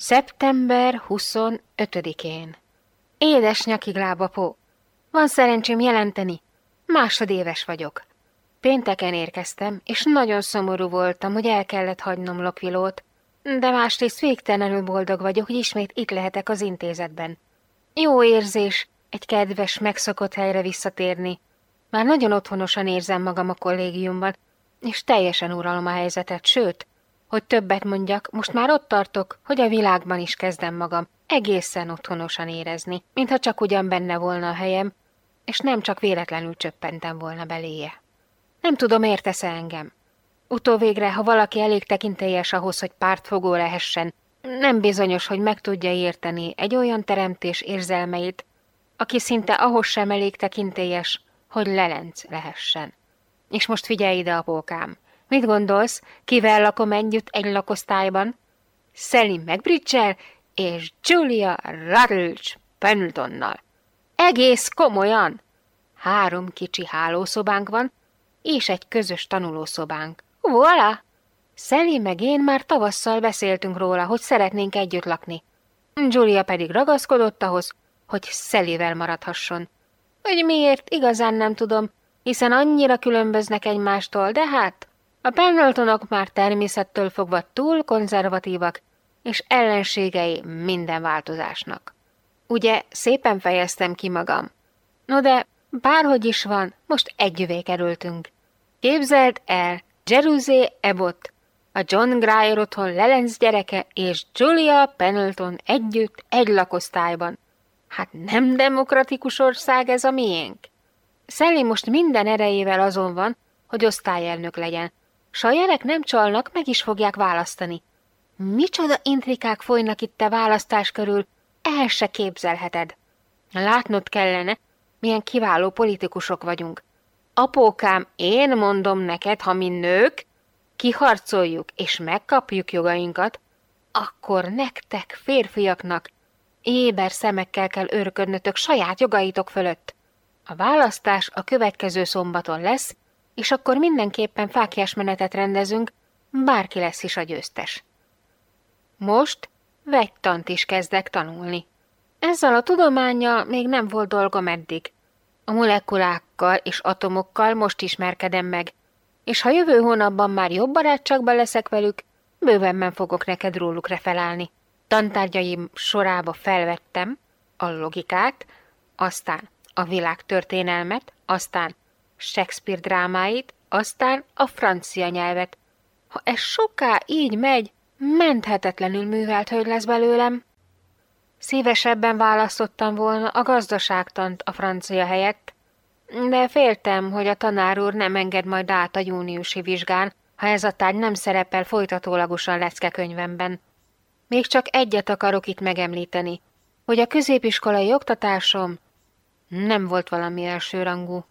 Szeptember 25-én. Édes nyakiglábapó! Van szerencsém jelenteni, másodéves vagyok. Pénteken érkeztem, és nagyon szomorú voltam, hogy el kellett hagynom Lokvilót, de másrészt végtelenül boldog vagyok, hogy ismét itt lehetek az intézetben. Jó érzés egy kedves, megszokott helyre visszatérni. Már nagyon otthonosan érzem magam a kollégiumban, és teljesen uralom a helyzetet, sőt, hogy többet mondjak, most már ott tartok, hogy a világban is kezdem magam egészen otthonosan érezni, mintha csak ugyan benne volna a helyem, és nem csak véletlenül csöppentem volna beléje. Nem tudom, értesz -e engem. Utóvégre, ha valaki elég tekintélyes ahhoz, hogy pártfogó lehessen, nem bizonyos, hogy meg tudja érteni egy olyan teremtés érzelmeit, aki szinte ahhoz sem elég tekintélyes, hogy lelenc lehessen. És most figyelj ide, apókám, Mit gondolsz, kivel lakom együtt egy lakosztályban? Sally McBridge és Julia Rutledge Pendletonnal. Egész komolyan! Három kicsi hálószobánk van, és egy közös tanulószobánk. Voilà! Sally meg én már tavasszal beszéltünk róla, hogy szeretnénk együtt lakni. Julia pedig ragaszkodott ahhoz, hogy Szellivel maradhasson. Hogy miért, igazán nem tudom, hiszen annyira különböznek egymástól, de hát a Pendletonok már természettől fogva túl konzervatívak, és ellenségei minden változásnak. Ugye szépen fejeztem ki magam. No de, bárhogy is van, most együvé kerültünk. Képzeld el, Jeruzé Ebot, a John Grier otthon Lelenz gyereke és Julia Pendleton együtt egy lakosztályban. Hát nem demokratikus ország ez a miénk? Szelli most minden erejével azon van, hogy osztályelnök legyen, S a jelek nem csalnak, meg is fogják választani. Micsoda intrikák folynak itt a választás körül, el se képzelheted. Látnod kellene, milyen kiváló politikusok vagyunk. Apókám, én mondom neked, ha mi nők kiharcoljuk és megkapjuk jogainkat, akkor nektek, férfiaknak, éber szemekkel kell örködnötök saját jogaitok fölött. A választás a következő szombaton lesz, és akkor mindenképpen fákjás menetet rendezünk, bárki lesz is a győztes. Most vegytant is kezdek tanulni. Ezzel a tudományjal még nem volt dolgom eddig. A molekulákkal és atomokkal most ismerkedem meg, és ha jövő hónapban már jobb barátságban leszek velük, bővenben fogok neked róluk refelálni. Tantárgyaim sorába felvettem a logikát, aztán a világtörténelmet, aztán Shakespeare drámáit, aztán a francia nyelvet. Ha ez soká így megy, menthetetlenül művelt hölgy lesz belőlem. Szívesebben választottam volna a gazdaságtant a francia helyett, de féltem, hogy a tanár úr nem enged majd át a júniusi vizsgán, ha ez a tárgy nem szerepel folytatólagosan leckekönyvemben. Még csak egyet akarok itt megemlíteni, hogy a középiskolai oktatásom nem volt valami elsőrangú.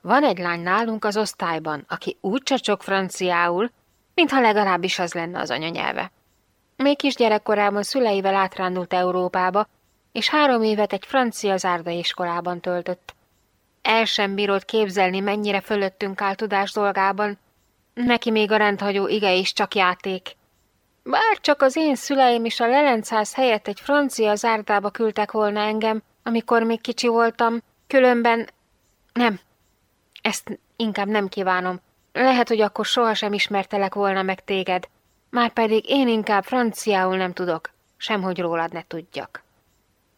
Van egy lány nálunk az osztályban, aki úgy csacsok franciául, mintha legalábbis az lenne az anyanyelve. Még kisgyerekkorában szüleivel átrándult Európába, és három évet egy francia zárdaiskolában töltött. El sem bírót képzelni, mennyire fölöttünk áll tudás dolgában. Neki még a rendhagyó ige is csak játék. Bár csak az én szüleim is a Lelencház helyett egy francia zárdába küldtek volna engem, amikor még kicsi voltam, különben nem, ezt inkább nem kívánom. Lehet, hogy akkor sohasem ismertelek volna meg téged. Márpedig én inkább franciául nem tudok, semhogy rólad ne tudjak.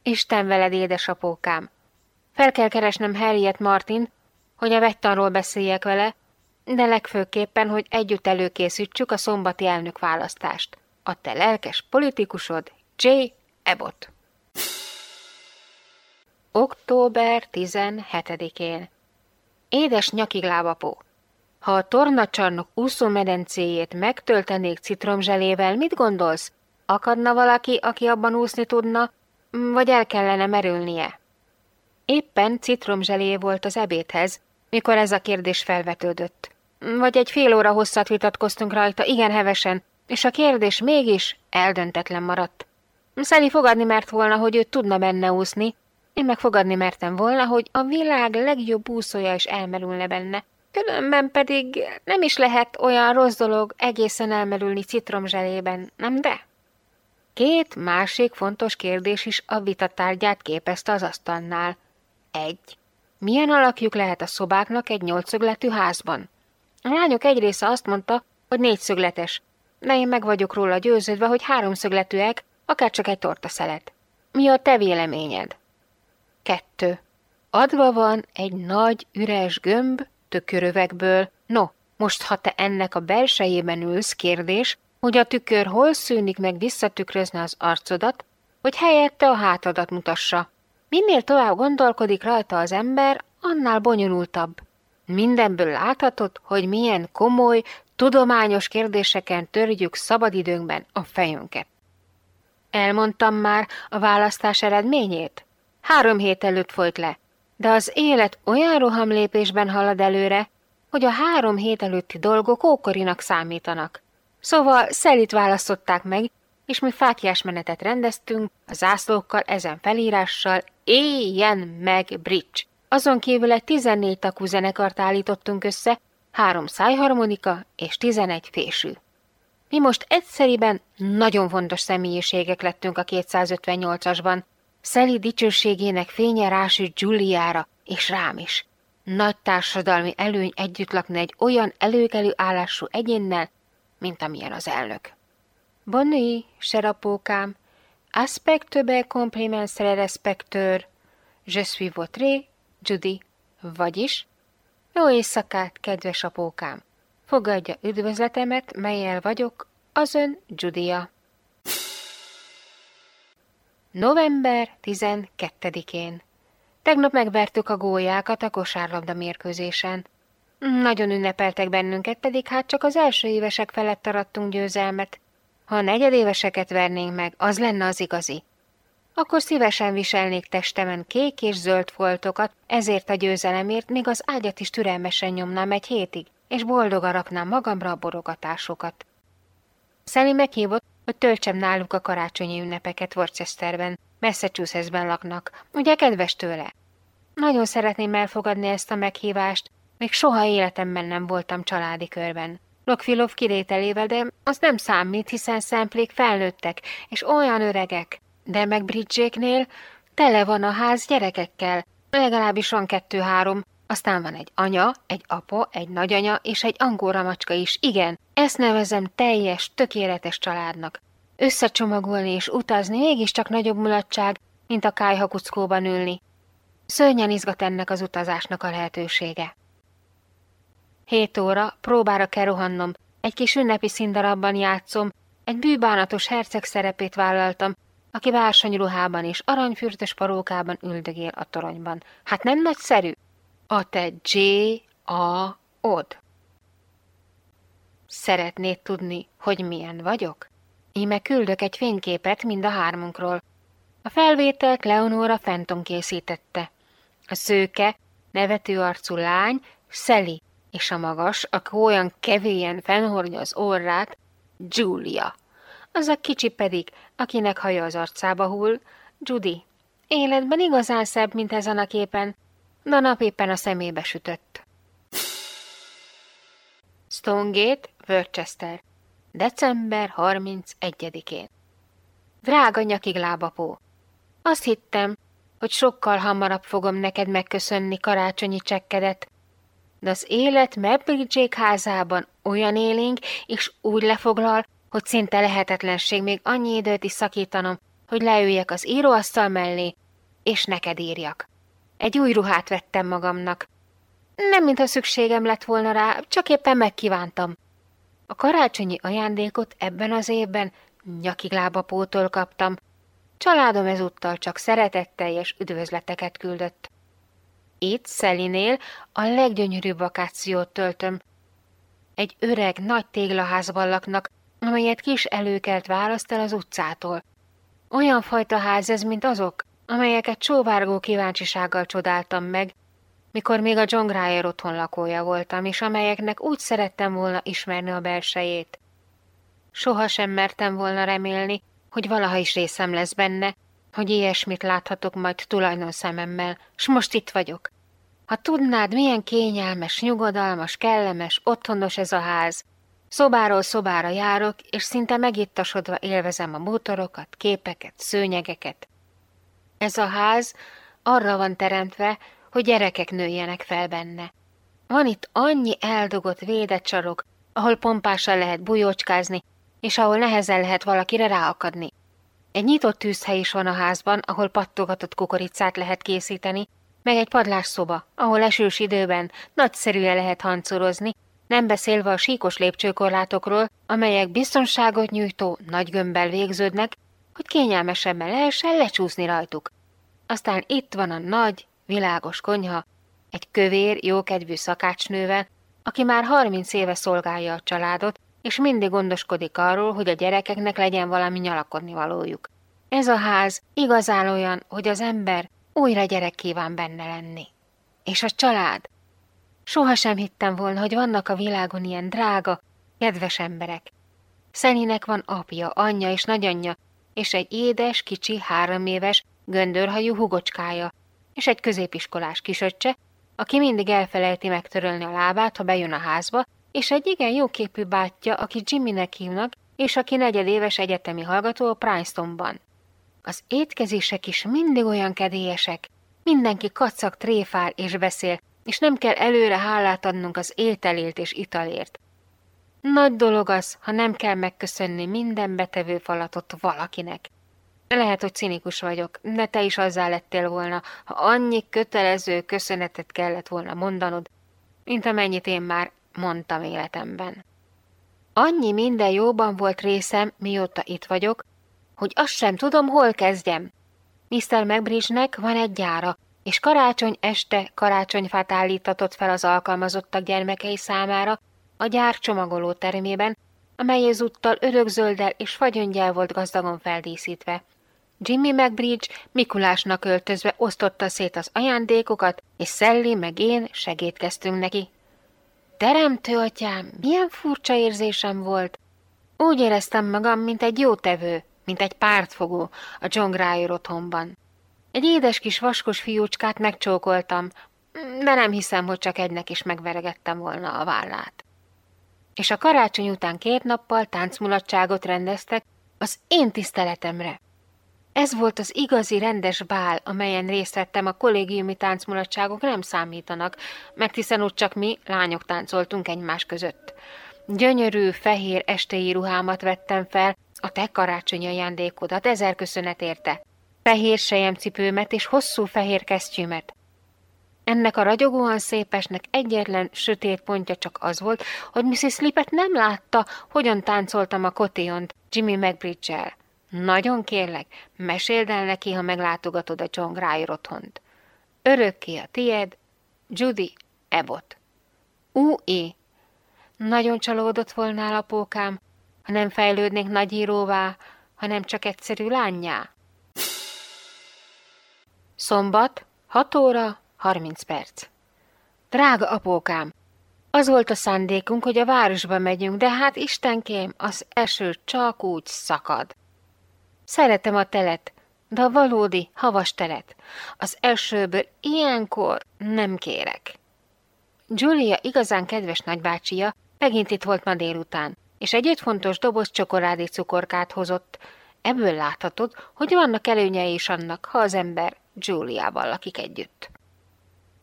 Isten veled, édesapókám! Fel kell keresnem Harriet Martin, hogy a vegytanról beszéljek vele, de legfőképpen, hogy együtt előkészítsük a szombati elnök választást. A te lelkes politikusod, J. Abbott. Október 17-én Édes nyakiglábapó! Ha a tornacsarnok úszómedencéjét megtöltenék citromzselével, mit gondolsz? Akadna valaki, aki abban úszni tudna, vagy el kellene merülnie? Éppen citromzselé volt az ebédhez, mikor ez a kérdés felvetődött. Vagy egy fél óra hosszat vitatkoztunk rajta, igen hevesen, és a kérdés mégis eldöntetlen maradt. Szeli fogadni mert volna, hogy ő tudna benne úszni, én megfogadni mertem volna, hogy a világ legjobb úszója is elmerülne benne. Különben pedig nem is lehet olyan rossz dolog egészen elmerülni citromzselében, nem de? Két másik fontos kérdés is a vitatárgyát képezte az asztalnál. Egy. Milyen alakjuk lehet a szobáknak egy nyolcszögletű házban? A lányok egy része azt mondta, hogy négyszögletes, de én meg vagyok róla győződve, hogy háromszögletűek, akár csak egy tortaszelet. Mi a te véleményed? Kettő. Adva van egy nagy, üres gömb tükörövekből. No, most ha te ennek a belsejében ülsz, kérdés, hogy a tükör hol szűnik meg visszatükrözne az arcodat, hogy helyette a hátadat mutassa. Minél tovább gondolkodik rajta az ember, annál bonyolultabb. Mindenből láthatod, hogy milyen komoly, tudományos kérdéseken törjük szabadidőnkben a fejünket. Elmondtam már a választás eredményét? Három hét előtt folyt le, de az élet olyan rohamlépésben halad előre, hogy a három hét előtti dolgok ókorinak számítanak. Szóval szelit választották meg, és mi fákjás menetet rendeztünk, a zászlókkal, ezen felírással, éljen meg bridge. Azon kívül egy 14 takú zenekart állítottunk össze, három szájharmonika és 11 fésű. Mi most egyszeriben nagyon fontos személyiségek lettünk a 258-asban. Szeli dicsőségének fénye rásüt Giuliára, és rám is. Nagy társadalmi előny együtt lakni egy olyan előkelő állású egyénnel, mint amilyen az elnök. Bonnie, serapókám, aspect be compliments respecteur, je suis votre, Judy, vagyis, jó éjszakát, kedves apókám! Fogadja üdvözletemet, melyel vagyok, az ön Judia. November 12-én Tegnap megvertük a gólyákat a kosárlabda mérkőzésen. Nagyon ünnepeltek bennünket, pedig hát csak az első évesek felett arattunk győzelmet. Ha a negyedéveseket vernénk meg, az lenne az igazi. Akkor szívesen viselnék testemen kék és zöld foltokat, ezért a győzelemért még az ágyat is türelmesen nyomnám egy hétig, és boldogan raknám magamra a borogatásokat. Sally meghívott, hogy töltsem náluk a karácsonyi ünnepeket Worcesterben, Massachusettsben laknak, ugye kedves tőle? Nagyon szeretném elfogadni ezt a meghívást, még soha életemben nem voltam családi körben. Lokvilov kirételével, de az nem számít, hiszen szemplék felnőttek, és olyan öregek. De meg Bridgéknél tele van a ház gyerekekkel, legalábbis van kettő-három, aztán van egy anya, egy apa, egy nagyanya és egy angóra macska is. Igen, ezt nevezem teljes, tökéletes családnak. Összecsomagolni és utazni mégiscsak nagyobb mulatság, mint a kájhakuckóban ülni. Szörnyen izgat ennek az utazásnak a lehetősége. Hét óra, próbára kell rohannom, egy kis ünnepi színdarabban játszom, egy bűbánatos herceg szerepét vállaltam, aki ruhában és aranyfürtös parókában üldögél a toronyban. Hát nem nagyszerű? A te J. A. Od. Szeretnéd tudni, hogy milyen vagyok? Íme küldök egy fényképet mind a hármunkról. A felvételt Leonora Fenton készítette. A szőke, nevető arcú lány, Szeli, és a magas, aki olyan kevélyen fennhordja az orrát, Julia. Az a kicsi pedig, akinek haja az arcába hull, Judy. Életben igazán szebb, mint ezen a képen, de nap éppen a szemébe sütött. Stonegate, Worcester, december 31-én. Drága nyakig lábapó, azt hittem, hogy sokkal hamarabb fogom neked megköszönni karácsonyi csekkedet, de az élet Mebbridgék házában olyan élénk és úgy lefoglal, hogy szinte lehetetlenség még annyi időt is szakítanom, hogy leüljek az íróasztal mellé, és neked írjak. Egy új ruhát vettem magamnak. Nem, mintha szükségem lett volna rá, csak éppen megkívántam. A karácsonyi ajándékot ebben az évben nyakiglábapótól kaptam. Családom ezúttal csak szeretetteljes üdvözleteket küldött. Itt, Szelinél a leggyönyörűbb vakációt töltöm. Egy öreg, nagy téglaházban laknak, amelyet kis előkelt választ el az utcától. Olyan fajta ház ez, mint azok, amelyeket csóvárgó kíváncsisággal csodáltam meg, mikor még a John Grier otthon lakója voltam, és amelyeknek úgy szerettem volna ismerni a belsejét. Soha sem mertem volna remélni, hogy valaha is részem lesz benne, hogy ilyesmit láthatok majd tulajnon szememmel, s most itt vagyok. Ha tudnád, milyen kényelmes, nyugodalmas, kellemes, otthonos ez a ház, Szobáról szobára járok, és szinte megittasodva élvezem a bútorokat, képeket, szőnyegeket. Ez a ház arra van teremtve, hogy gyerekek nőjenek fel benne. Van itt annyi eldugott védett sarok, ahol pompással lehet bujócskázni, és ahol nehezen lehet valakire ráakadni. Egy nyitott tűzhely is van a házban, ahol pattogatott kukoricát lehet készíteni, meg egy padlásszoba, ahol esős időben nagyszerűen lehet hancorozni, nem beszélve a síkos lépcsőkorlátokról, amelyek biztonságot nyújtó nagy gömbbel végződnek, hogy kényelmesebben lehessen lecsúszni rajtuk. Aztán itt van a nagy, világos konyha, egy kövér, jókedvű szakácsnővel, aki már harminc éve szolgálja a családot, és mindig gondoskodik arról, hogy a gyerekeknek legyen valami nyalakodni valójuk. Ez a ház igazán olyan, hogy az ember újra gyerek kíván benne lenni. És a család. Soha sem hittem volna, hogy vannak a világon ilyen drága, kedves emberek. Szeninek van apja, anyja és nagyanyja, és egy édes, kicsi, három éves, göndörhajú hugocskája, és egy középiskolás kisöccse, aki mindig elfelejti megtörölni a lábát, ha bejön a házba, és egy igen jóképű bátyja, aki Jimmynek hívnak, és aki negyedéves egyetemi hallgató a Princetonban. Az étkezések is mindig olyan kedélyesek, mindenki kacag, tréfál és beszél, és nem kell előre hálát adnunk az ételért és italért. Nagy dolog az, ha nem kell megköszönni minden betevő falatot valakinek. Lehet, hogy cinikus vagyok, de te is azzá lettél volna, ha annyi kötelező köszönetet kellett volna mondanod, mint amennyit én már mondtam életemben. Annyi minden jóban volt részem, mióta itt vagyok, hogy azt sem tudom, hol kezdjem. Mr. McBridge-nek van egy gyára, és karácsony este karácsonyfát állítatott fel az alkalmazottak gyermekei számára a gyár csomagoló termében, amely ezúttal örökzölddel és fagyöngyel volt gazdagon feldíszítve. Jimmy McBridge Mikulásnak öltözve osztotta szét az ajándékokat, és Sally meg én segítkeztünk neki. Teremtő atyám, milyen furcsa érzésem volt. Úgy éreztem magam, mint egy jótevő, mint egy pártfogó a John Grier otthonban. Egy édes kis vaskos fiúcskát megcsókoltam, de nem hiszem, hogy csak egynek is megveregettem volna a vállát. És a karácsony után két nappal táncmulatságot rendeztek az én tiszteletemre. Ez volt az igazi rendes bál, amelyen részt vettem, a kollégiumi táncmulatságok nem számítanak, mert hiszen ott csak mi, lányok táncoltunk egymás között. Gyönyörű, fehér estei ruhámat vettem fel, a te karácsonyi ajándékodat, ezer köszönet érte. Fehér sejemcipőmet és hosszú fehér kesztyűmet. Ennek a ragyogóan szépesnek egyetlen sötét pontja csak az volt, hogy Mrs. Lippet nem látta, hogyan táncoltam a kotéont Jimmy McBridge-el. Nagyon kérlek, meséld el neki, ha meglátogatod a John Grier otthont. Örökké a tied, Judy Ebot. U.I. Nagyon csalódott volnál apókám, ha nem fejlődnék nagyíróvá, hanem csak egyszerű lányjá. Szombat, 6 óra, 30 perc. Drága apókám, az volt a szándékunk, hogy a városba megyünk, de hát istenkém, az eső csak úgy szakad. Szeretem a telet, de a valódi, havas telet. Az elsőből ilyenkor nem kérek. Julia igazán kedves nagybácsia megint itt volt ma délután, és egy fontos doboz csokoládé cukorkát hozott. Ebből láthatod, hogy vannak előnyei is annak, ha az ember Juliával lakik együtt.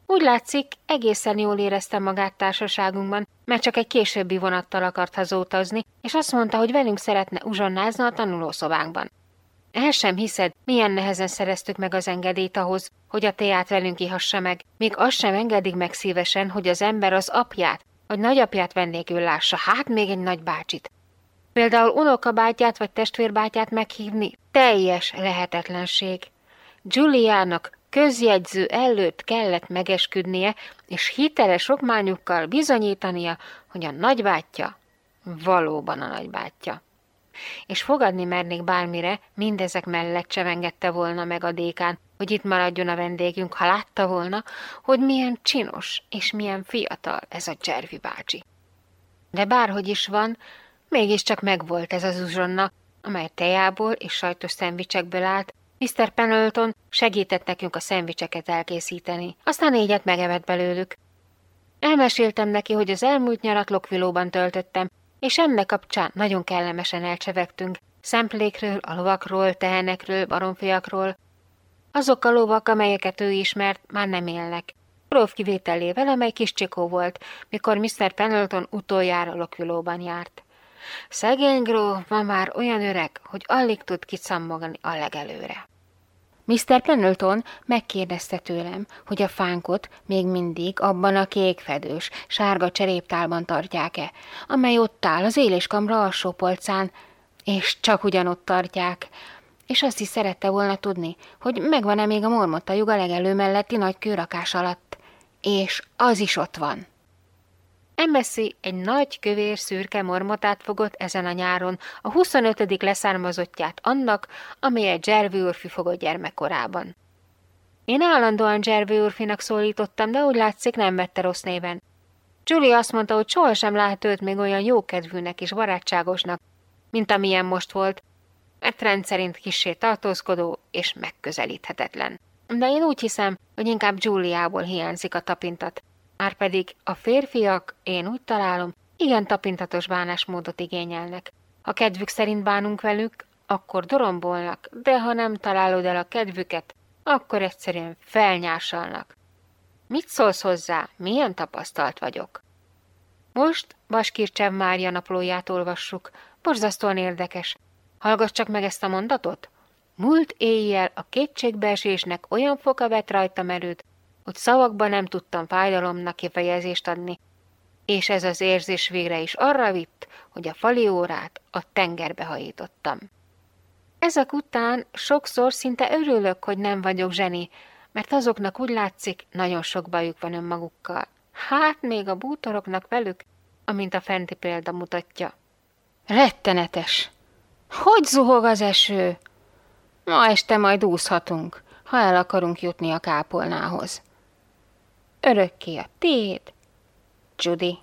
Úgy látszik, egészen jól érezte magát társaságunkban, mert csak egy későbbi vonattal akart hazótazni, és azt mondta, hogy velünk szeretne uzsonnázni a tanulószobánkban. El sem hiszed, milyen nehezen szereztük meg az engedélyt ahhoz, hogy a teát velünk ihassa meg. Még azt sem engedik meg szívesen, hogy az ember az apját, vagy nagyapját vendégül lássa, hát még egy nagybácsit. Például unokabátyát vagy testvérbátyát meghívni teljes lehetetlenség. Giuliának közjegyző előtt kellett megesküdnie, és hiteles okmányukkal bizonyítania, hogy a nagybátyja valóban a nagybátyja és fogadni mernék bármire, mindezek mellett csevengette volna meg a dékán, hogy itt maradjon a vendégünk, ha látta volna, hogy milyen csinos és milyen fiatal ez a Cservi bácsi. De bárhogy is van, mégiscsak megvolt ez az uzsonna, amely tejából és sajtos szendvicsekből állt, Mr. Pendleton segített nekünk a szendvicseket elkészíteni, aztán négyet megevett belőlük. Elmeséltem neki, hogy az elmúlt nyarat Lokvilóban töltöttem, és ennek kapcsán nagyon kellemesen elcsevegtünk, szemplékről, a lovakról, tehenekről, baromfiakról. Azok a lovak, amelyeket ő ismert, már nem élnek. Gróf kivételével, amely kis csikó volt, mikor Mr. Pendleton utoljára lokülóban járt. Szegény gróf ma már olyan öreg, hogy alig tud kicammogni a legelőre. Mr. Pendleton megkérdezte tőlem, hogy a fánkot még mindig abban a kékfedős, sárga cseréptálban tartják-e, amely ott áll az éléskamra alsó polcán, és csak ugyanott tartják, és azt is szerette volna tudni, hogy megvan-e még a mormotta a legelő melletti nagy kőrakás alatt, és az is ott van. Embassy egy nagy, kövér, szürke mormotát fogott ezen a nyáron, a 25. leszármazottját annak, amelyet Jervy úrfi fogott gyermekkorában. Én állandóan Jervy úrfinak szólítottam, de úgy látszik nem vette rossz néven. Julie azt mondta, hogy sohasem lát őt még olyan jókedvűnek és barátságosnak, mint amilyen most volt, mert rendszerint kissé tartózkodó és megközelíthetetlen. De én úgy hiszem, hogy inkább Juliából hiányzik a tapintat, Márpedig a férfiak, én úgy találom, igen tapintatos bánásmódot igényelnek. Ha kedvük szerint bánunk velük, akkor dorombolnak, de ha nem találod el a kedvüket, akkor egyszerűen felnyásalnak. Mit szólsz hozzá, milyen tapasztalt vagyok? Most Baskircsev Mária naplóját olvassuk, borzasztóan érdekes. Hallgass csak meg ezt a mondatot. Múlt éjjel a kétségbeesésnek olyan foka vett rajtam erőt, hogy szavakban nem tudtam fájdalomnak kifejezést adni, és ez az érzés végre is arra vitt, hogy a fali órát a tengerbe hajítottam. Ezek után sokszor szinte örülök, hogy nem vagyok zseni, mert azoknak úgy látszik, nagyon sok bajuk van önmagukkal. Hát még a bútoroknak velük, amint a fenti példa mutatja. Rettenetes! Hogy zuhog az eső? Ma este majd úszhatunk, ha el akarunk jutni a kápolnához. Örökké a tiéd, Judy.